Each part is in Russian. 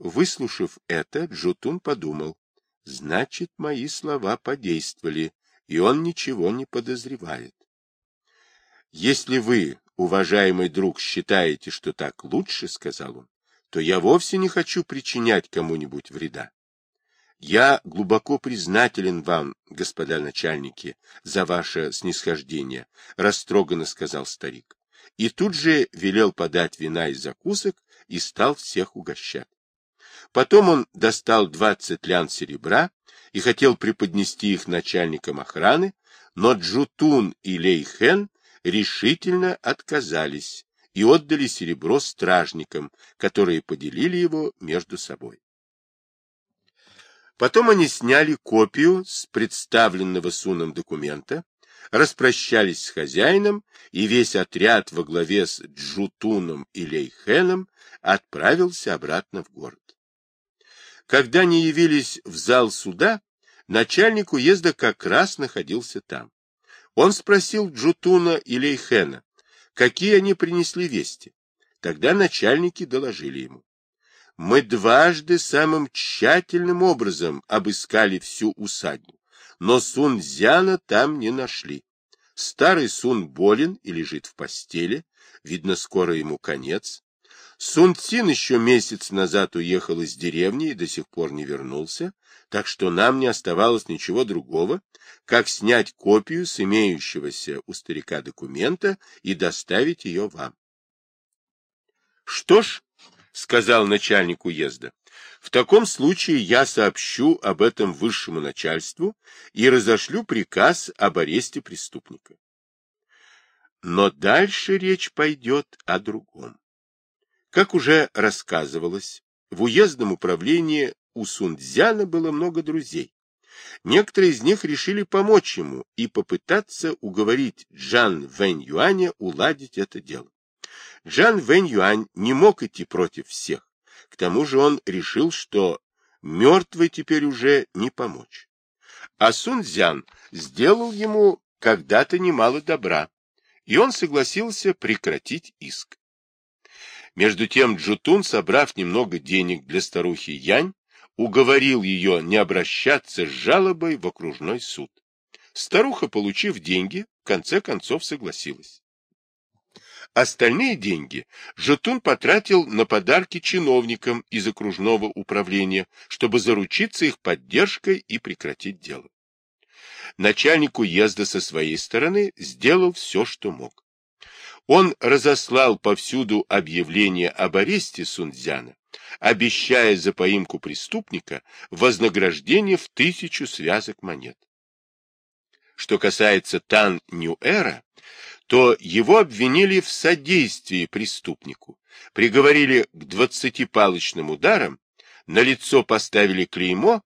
Выслушав это, Джутун подумал, значит, мои слова подействовали, и он ничего не подозревает. Если вы, уважаемый друг, считаете, что так лучше, — сказал он, — то я вовсе не хочу причинять кому-нибудь вреда. Я глубоко признателен вам, господа начальники, за ваше снисхождение, — растроганно сказал старик. И тут же велел подать вина и закусок и стал всех угощать. Потом он достал двадцать лян серебра и хотел преподнести их начальникам охраны, но Джутун и Лейхен решительно отказались и отдали серебро стражникам, которые поделили его между собой. Потом они сняли копию с представленного Суном документа, распрощались с хозяином, и весь отряд во главе с Джутуном и Лейхеном отправился обратно в город. Когда они явились в зал суда, начальник уезда как раз находился там. Он спросил Джутуна и Лейхена, какие они принесли вести. Тогда начальники доложили ему. Мы дважды самым тщательным образом обыскали всю усадьбу, но Сунцзяна там не нашли. Старый Сун болен и лежит в постели, видно, скоро ему конец. Сун Цин еще месяц назад уехал из деревни и до сих пор не вернулся, так что нам не оставалось ничего другого, как снять копию с имеющегося у старика документа и доставить ее вам. — Что ж, — сказал начальник уезда, — в таком случае я сообщу об этом высшему начальству и разошлю приказ об аресте преступника. Но дальше речь пойдет о другом. Как уже рассказывалось, в уездном управлении у Сунцзяна было много друзей. Некоторые из них решили помочь ему и попытаться уговорить Джан Вэнь Юаня уладить это дело. Джан Вэнь Юань не мог идти против всех. К тому же он решил, что мертвый теперь уже не помочь. А Сунцзян сделал ему когда-то немало добра, и он согласился прекратить иск. Между тем Джутун, собрав немного денег для старухи Янь, уговорил ее не обращаться с жалобой в окружной суд. Старуха, получив деньги, в конце концов согласилась. Остальные деньги Жетун потратил на подарки чиновникам из окружного управления, чтобы заручиться их поддержкой и прекратить дело. Начальник уезда со своей стороны сделал все, что мог. Он разослал повсюду объявление об аресте Сунцзяна, обещая за поимку преступника вознаграждение в тысячу связок монет. Что касается Тан Ньюэра, то его обвинили в содействии преступнику, приговорили к двадцати палочным ударам, на лицо поставили клеймо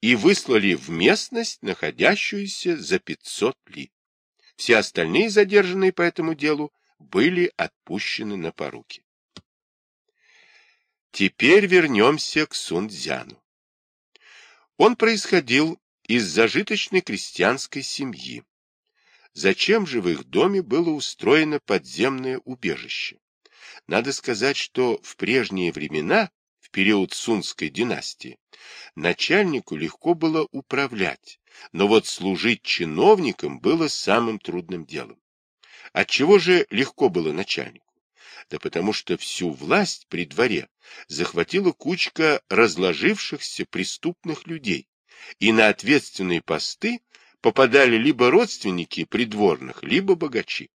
и выслали в местность, находящуюся за 500 ли. Все остальные задержанные по этому делу были отпущены на поруки. Теперь вернемся к Сунцзяну. Он происходил из зажиточной крестьянской семьи. Зачем же в их доме было устроено подземное убежище? Надо сказать, что в прежние времена, в период Сунской династии, начальнику легко было управлять, но вот служить чиновникам было самым трудным делом. Отчего же легко было начальнику? Да потому что всю власть при дворе захватила кучка разложившихся преступных людей, и на ответственные посты попадали либо родственники придворных, либо богачи.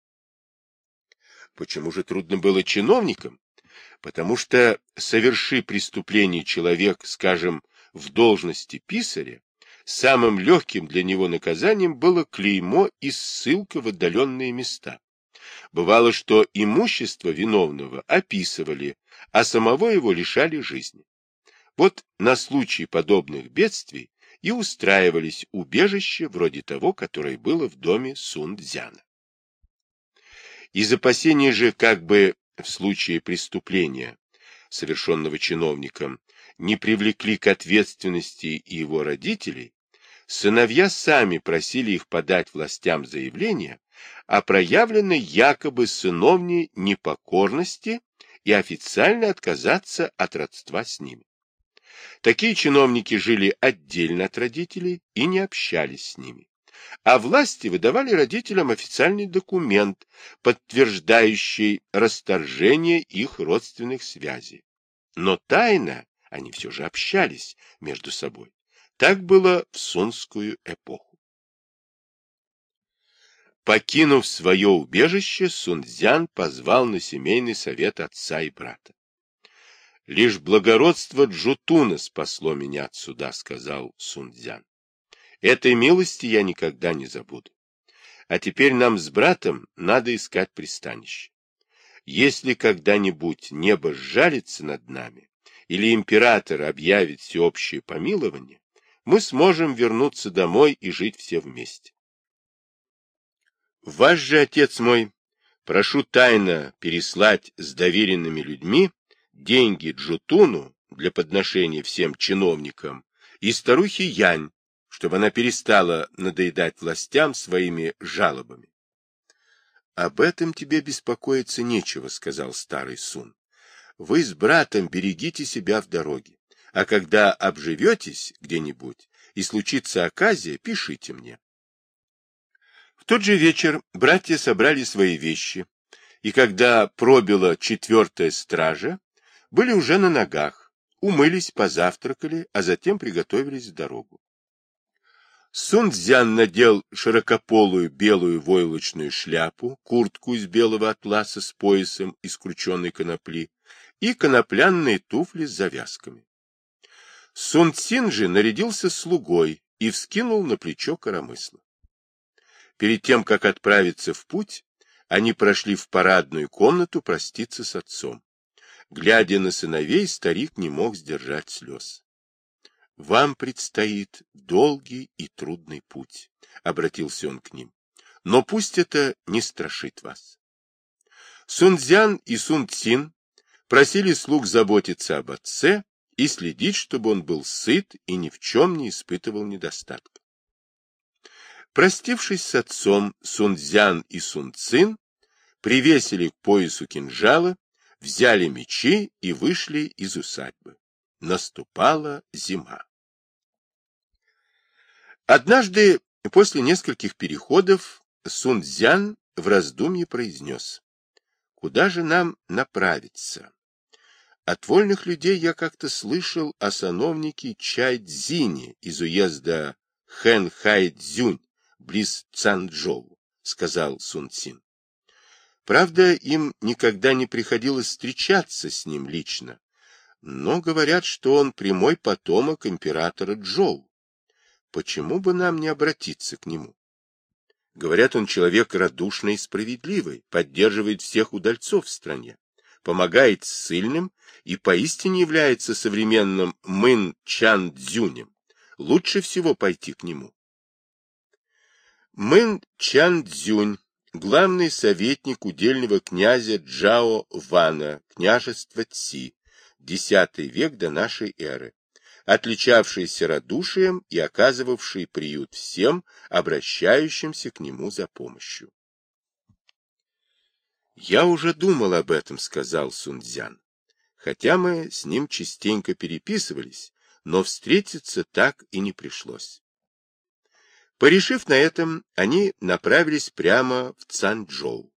Почему же трудно было чиновникам? Потому что, соверши преступление человек, скажем, в должности писаря, самым легким для него наказанием было клеймо и ссылка в отдаленные места. Бывало, что имущество виновного описывали, а самого его лишали жизни. Вот на случай подобных бедствий и устраивались убежища вроде того, которое было в доме Сунцзяна. Из опасения же, как бы в случае преступления, совершенного чиновником, не привлекли к ответственности и его родителей, сыновья сами просили их подать властям заявление о проявленной якобы сыновней непокорности и официально отказаться от родства с ними. Такие чиновники жили отдельно от родителей и не общались с ними. А власти выдавали родителям официальный документ, подтверждающий расторжение их родственных связей. Но тайно они все же общались между собой. Так было в сунскую эпоху. Покинув свое убежище, Сунцзян позвал на семейный совет отца и брата. «Лишь благородство Джутуна спасло меня отсюда», — сказал Сунцзян. «Этой милости я никогда не забуду. А теперь нам с братом надо искать пристанище. Если когда-нибудь небо сжалится над нами, или император объявит всеобщее помилование, мы сможем вернуться домой и жить все вместе. Ваш же, отец мой, прошу тайно переслать с доверенными людьми деньги Джутуну для подношения всем чиновникам и старухе Янь, чтобы она перестала надоедать властям своими жалобами. — Об этом тебе беспокоиться нечего, — сказал старый Сун. — Вы с братом берегите себя в дороге, а когда обживетесь где-нибудь и случится оказия, пишите мне. В тот же вечер братья собрали свои вещи, и когда пробила четвертая стража, были уже на ногах, умылись, позавтракали, а затем приготовились в дорогу. Сунцзян надел широкополую белую войлочную шляпу, куртку из белого атласа с поясом из крученной конопли и коноплянные туфли с завязками. Сун Цин же нарядился слугой и вскинул на плечо коромысла. Перед тем, как отправиться в путь, они прошли в парадную комнату проститься с отцом. Глядя на сыновей, старик не мог сдержать слез. — Вам предстоит долгий и трудный путь, — обратился он к ним. — Но пусть это не страшит вас. Сунцзян и Сун Цин просили слуг заботиться об отце и следить, чтобы он был сыт и ни в чем не испытывал недостатка. Простившись с отцом, Сунцзян и Сунцин привесили к поясу кинжала, взяли мечи и вышли из усадьбы. Наступала зима. Однажды, после нескольких переходов, Сунцзян в раздумье произнес, «Куда же нам направиться?» От вольных людей я как-то слышал о сановнике Чайдзине из уезда Хэнхайдзюнь, близ Цанчжоу, сказал Сун Цин. Правда, им никогда не приходилось встречаться с ним лично, но говорят, что он прямой потомок императора Джоу. Почему бы нам не обратиться к нему? Говорят, он человек радушный и справедливый, поддерживает всех удальцов в стране, помогает ссыльным и поистине является современным Мын Чан Цзюнем. Лучше всего пойти к нему. Мэн Чан Цзюнь, главный советник удельного князя Джао Вана, княжества Ци, X век до нашей эры, отличавшийся радушием и оказывавший приют всем, обращающимся к нему за помощью. «Я уже думал об этом», — сказал Сунцзян. «Хотя мы с ним частенько переписывались, но встретиться так и не пришлось». Порешив на этом, они направились прямо в Цанчжоу.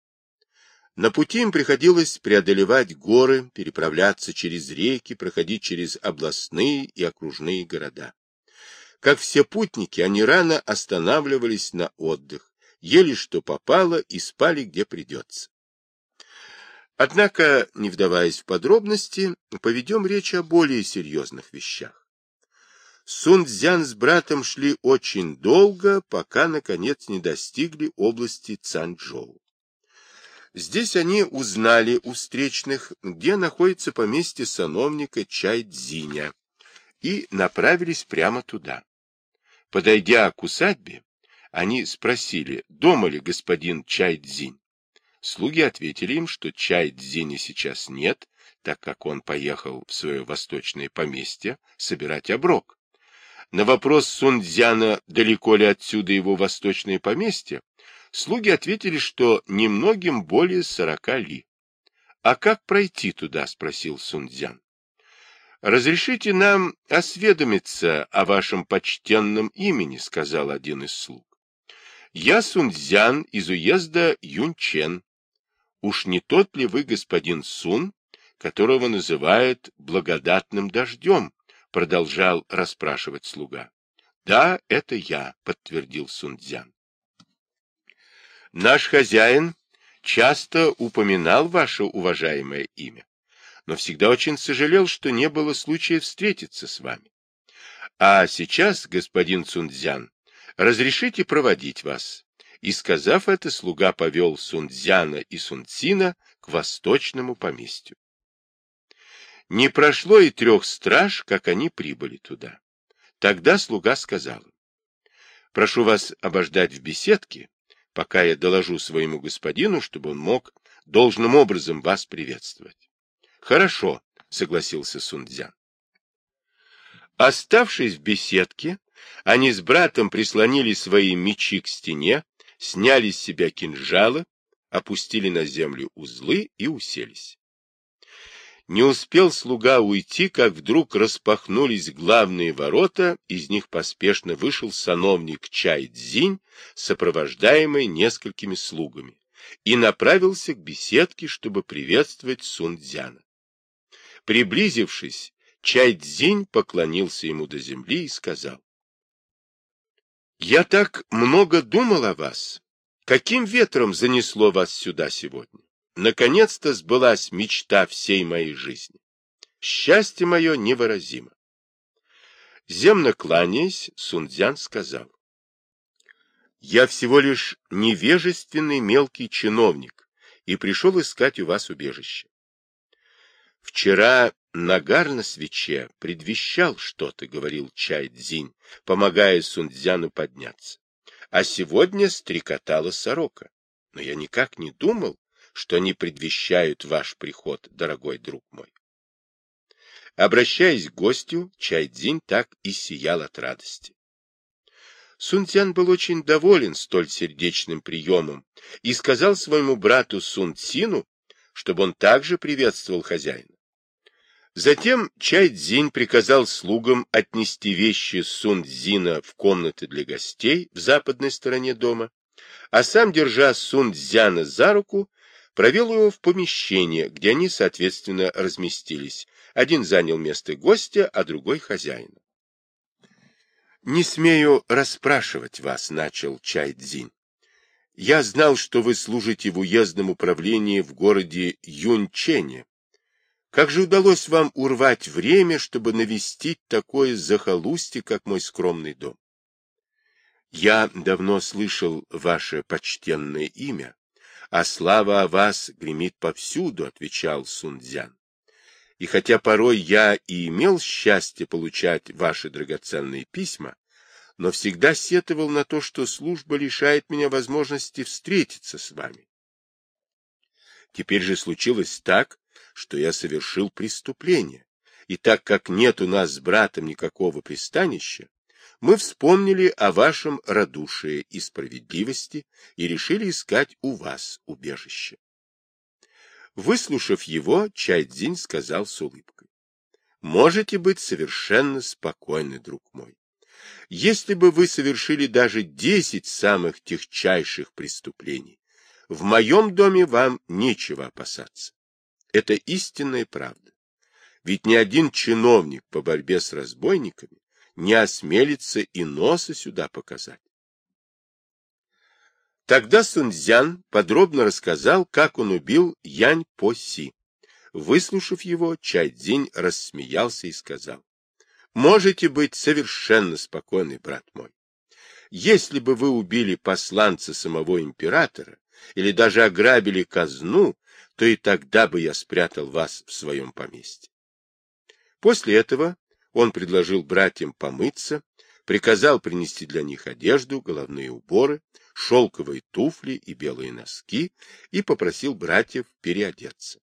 На пути им приходилось преодолевать горы, переправляться через реки, проходить через областные и окружные города. Как все путники, они рано останавливались на отдых, ели что попало и спали где придется. Однако, не вдаваясь в подробности, поведем речь о более серьезных вещах. Сунцзян с братом шли очень долго, пока, наконец, не достигли области Цанчжоу. Здесь они узнали у встречных, где находится поместье сановника Чайдзиня, и направились прямо туда. Подойдя к усадьбе, они спросили, дома ли господин Чайдзинь. Слуги ответили им, что Чайдзиня сейчас нет, так как он поехал в свое восточное поместье собирать оброк. На вопрос Сунцзяна, далеко ли отсюда его восточное поместье, слуги ответили, что немногим более сорока ли. — А как пройти туда? — спросил Сунцзян. Разрешите нам осведомиться о вашем почтенном имени, сказал один из слуг. Я Сунцзян из уезда Юнчен. Уж не тот ли вы господин Сун, которого называют благодатным дождем? Продолжал расспрашивать слуга. Да, это я, подтвердил Сунцзян. Наш хозяин часто упоминал ваше уважаемое имя но всегда очень сожалел, что не было случая встретиться с вами. А сейчас, господин Цунцзян, разрешите проводить вас. И, сказав это, слуга повел Сунцзяна и Сунцина к восточному поместью. Не прошло и трех страж, как они прибыли туда. Тогда слуга сказал прошу вас обождать в беседке, пока я доложу своему господину, чтобы он мог должным образом вас приветствовать. Хорошо, согласился Сунцзян. Оставшись в беседке, они с братом прислонили свои мечи к стене, сняли с себя кинжалы, опустили на землю узлы и уселись. Не успел слуга уйти, как вдруг распахнулись главные ворота, из них поспешно вышел сановник Чай-Дзинь, сопровождаемый несколькими слугами, и направился к беседке, чтобы приветствовать Сунцзяна. Приблизившись, Чайдзинь поклонился ему до земли и сказал. «Я так много думал о вас. Каким ветром занесло вас сюда сегодня? Наконец-то сбылась мечта всей моей жизни. Счастье мое невыразимо». Земно кланяясь, Сунцзян сказал. «Я всего лишь невежественный мелкий чиновник и пришел искать у вас убежище. Вчера нагар на свече предвещал что-то, говорил Чай Цзинь, помогая Сунцзяну подняться. А сегодня стрекотала сорока. Но я никак не думал, что они предвещают ваш приход, дорогой друг мой. Обращаясь к гостю, Чай Цзинь так и сиял от радости. Сунцзян был очень доволен столь сердечным приемом и сказал своему брату Сун Цину, чтобы он также приветствовал хозяина. Затем Чай Цзинь приказал слугам отнести вещи Сун Цзина в комнаты для гостей в западной стороне дома, а сам, держа Сун Цзяна за руку, провел его в помещение, где они, соответственно, разместились. Один занял место гостя, а другой хозяина. «Не смею расспрашивать вас», — начал Чай Цзинь. «Я знал, что вы служите в уездном управлении в городе Юнчене, как же удалось вам урвать время, чтобы навестить такое захолустье, как мой скромный дом? Я давно слышал ваше почтенное имя, а слава о вас гремит повсюду, — отвечал Сунцзян. И хотя порой я и имел счастье получать ваши драгоценные письма, но всегда сетовал на то, что служба лишает меня возможности встретиться с вами. Теперь же случилось так, что я совершил преступление, и так как нет у нас с братом никакого пристанища, мы вспомнили о вашем радушии и справедливости и решили искать у вас убежище. Выслушав его, Чайдзинь сказал с улыбкой. Можете быть совершенно спокойны, друг мой. Если бы вы совершили даже десять самых техчайших преступлений, в моем доме вам нечего опасаться. Это истинная правда. Ведь ни один чиновник по борьбе с разбойниками не осмелится и носа сюда показать. Тогда Сунцзян подробно рассказал, как он убил Янь По-Си. Выслушав его, Чайдзинь рассмеялся и сказал, «Можете быть совершенно спокойны, брат мой. Если бы вы убили посланца самого императора или даже ограбили казну, то и тогда бы я спрятал вас в своем поместье. После этого он предложил братьям помыться, приказал принести для них одежду, головные уборы, шелковые туфли и белые носки и попросил братьев переодеться.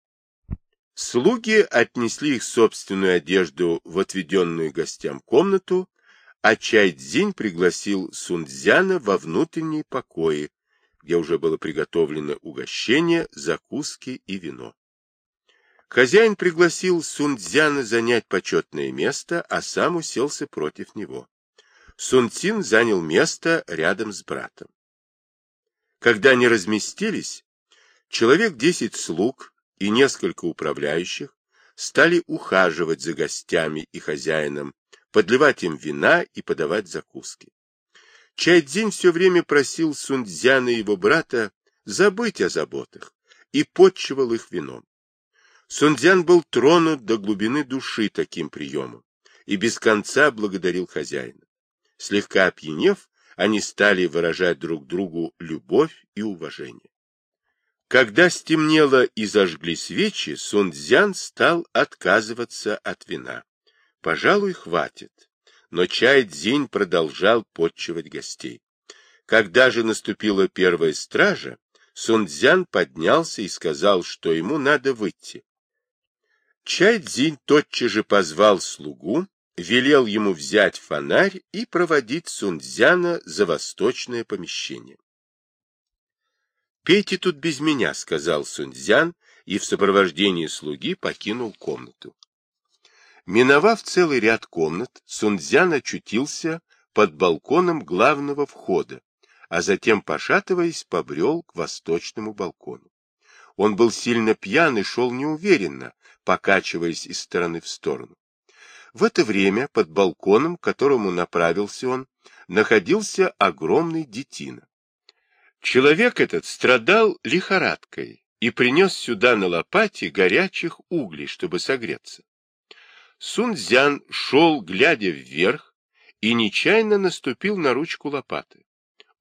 Слуги отнесли их собственную одежду в отведенную гостям комнату, а Чайдзинь пригласил Сунцзяна во внутренние покои, где уже было приготовлено угощение, закуски и вино. Хозяин пригласил Сунцзяна занять почетное место, а сам уселся против него. Сунцин занял место рядом с братом. Когда они разместились, человек десять слуг и несколько управляющих стали ухаживать за гостями и хозяином, подливать им вина и подавать закуски. Чайдзин все время просил Сунцзяна и его брата забыть о заботах и подчивал их вином. Сунцзян был тронут до глубины души таким приемом и без конца благодарил хозяина. Слегка опьянев, они стали выражать друг другу любовь и уважение. Когда стемнело и зажгли свечи, Сунцзян стал отказываться от вина. Пожалуй, хватит. Но чай Цзинь продолжал подчивать гостей. Когда же наступила первая стража, Сунцзян поднялся и сказал, что ему надо выйти. Чай Цзинь тотчас же позвал слугу, велел ему взять фонарь и проводить Сунцзяна за восточное помещение. «Пейте тут без меня», — сказал Сунцзян, и в сопровождении слуги покинул комнату. Миновав целый ряд комнат, Сунцзян очутился под балконом главного входа, а затем, пошатываясь, побрел к восточному балкону. Он был сильно пьян и шел неуверенно, покачиваясь из стороны в сторону. В это время под балконом, к которому направился он, находился огромный детина. Человек этот страдал лихорадкой и принес сюда на лопате горячих углей, чтобы согреться. Сунцзян шел, глядя вверх, и нечаянно наступил на ручку лопаты.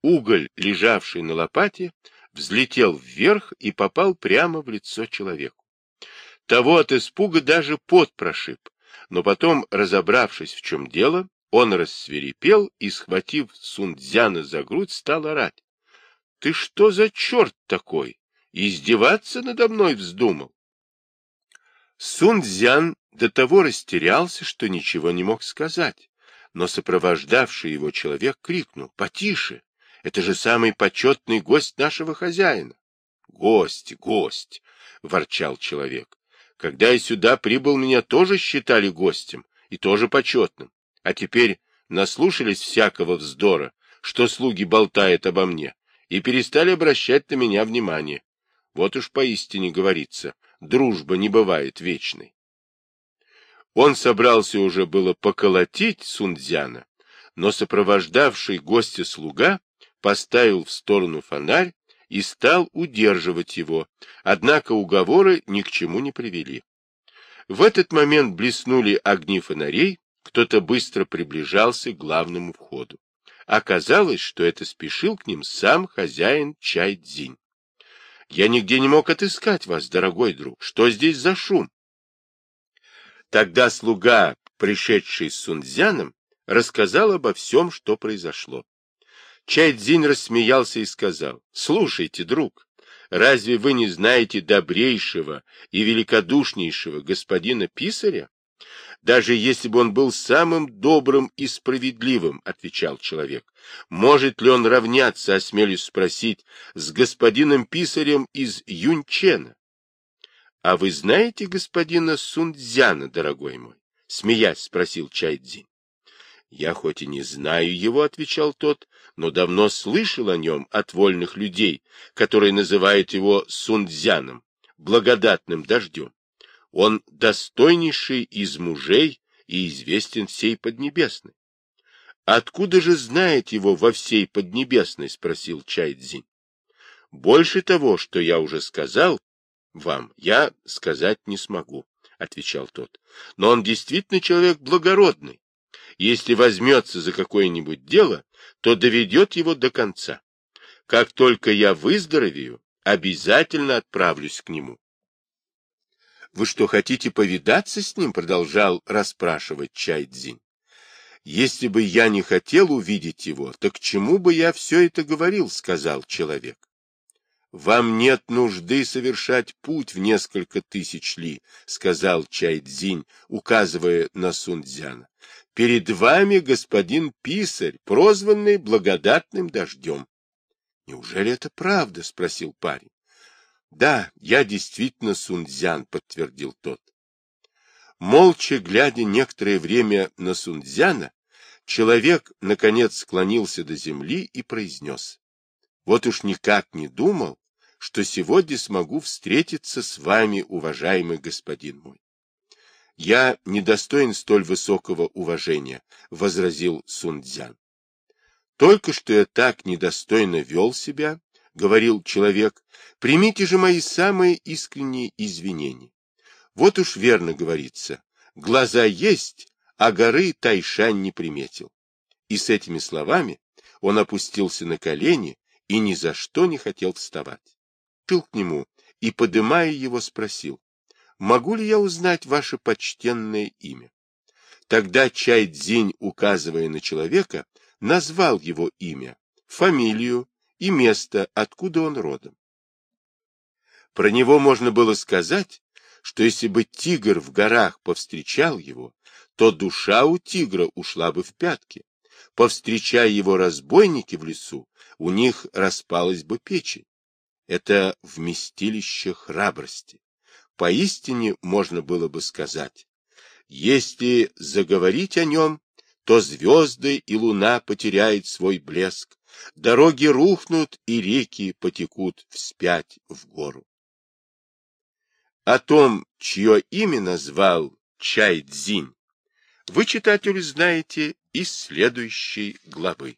Уголь, лежавший на лопате, взлетел вверх и попал прямо в лицо человеку. Того от испуга даже пот прошиб, но потом, разобравшись, в чем дело, он рассверепел и, схватив Сунцзяна за грудь, стал орать. — Ты что за черт такой? Издеваться надо мной вздумал? Сунцзян до того растерялся, что ничего не мог сказать, но сопровождавший его человек крикнул «Потише! Это же самый почетный гость нашего хозяина!» «Гость, гость!» — ворчал человек. «Когда я сюда прибыл, меня тоже считали гостем и тоже почетным, а теперь наслушались всякого вздора, что слуги болтают обо мне, и перестали обращать на меня внимание. Вот уж поистине говорится, дружба не бывает вечной. Он собрался уже было поколотить Сунцзяна, но сопровождавший гостя слуга поставил в сторону фонарь и стал удерживать его, однако уговоры ни к чему не привели. В этот момент блеснули огни фонарей, кто-то быстро приближался к главному входу. Оказалось, что это спешил к ним сам хозяин Чай-Дзинь. «Я нигде не мог отыскать вас, дорогой друг. Что здесь за шум?» Тогда слуга, пришедший с Сунцзяном, рассказал обо всем, что произошло. Чайдзин рассмеялся и сказал, «Слушайте, друг, разве вы не знаете добрейшего и великодушнейшего господина Писаря? Даже если бы он был самым добрым и справедливым, — отвечал человек, — может ли он равняться, осмелюсь спросить, с господином Писарем из Юнчена? — А вы знаете господина Сунцзяна, дорогой мой? — смеясь спросил Чайдзин. — Я хоть и не знаю его, — отвечал тот, — но давно слышал о нем от вольных людей, которые называют его Сунцзяном, благодатным дождем. Он достойнейший из мужей и известен всей Поднебесной. — Откуда же знает его во всей Поднебесной? — спросил Чайдзин. — Больше того, что я уже сказал, вам я сказать не смогу, — отвечал тот. — Но он действительно человек благородный. Если возьмется за какое-нибудь дело, то доведет его до конца. Как только я выздоровею, обязательно отправлюсь к нему. — Вы что, хотите повидаться с ним? — продолжал расспрашивать Чайдзин. — Если бы я не хотел увидеть его, то к чему бы я все это говорил? — сказал человек. Вам нет нужды совершать путь в несколько тысяч ли, сказал Чайдзинь, указывая на Сунцзяна. Перед вами господин писарь, прозванный благодатным дождем. Неужели это правда? спросил парень. Да, я действительно Сунцзян, подтвердил тот. Молча глядя некоторое время на Сунцзяна, человек, наконец, склонился до земли и произнес. Вот уж никак не думал, что сегодня смогу встретиться с вами, уважаемый господин мой. Я недостоин столь высокого уважения, — возразил Сунцзян. Только что я так недостойно вел себя, — говорил человек, — примите же мои самые искренние извинения. Вот уж верно говорится, глаза есть, а горы Тайшань не приметил. И с этими словами он опустился на колени и ни за что не хотел вставать. Пил к нему и, подымая его, спросил, могу ли я узнать ваше почтенное имя? Тогда Чай Цзинь, указывая на человека, назвал его имя, фамилию и место, откуда он родом. Про него можно было сказать, что если бы тигр в горах повстречал его, то душа у тигра ушла бы в пятки. Повстречая его разбойники в лесу, у них распалась бы печень. Это вместилище храбрости поистине можно было бы сказать, если заговорить о нем, то звезды и луна потеряют свой блеск, дороги рухнут и реки потекут вспять в гору. О том, чье имя назвал Чай Цзинь, вы, читатель, знаете из следующей главы.